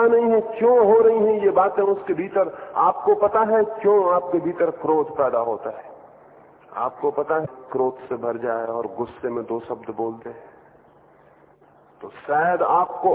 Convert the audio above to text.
पता नहीं है क्यों हो रही हैं ये बातें उसके भीतर। आपको पता है क्यों आपके भीतर क्रोध पैदा होता है? आपको पता है क्रोध से भर जाए और गुस्से में दो शब्द बोल दे तो शायद आपको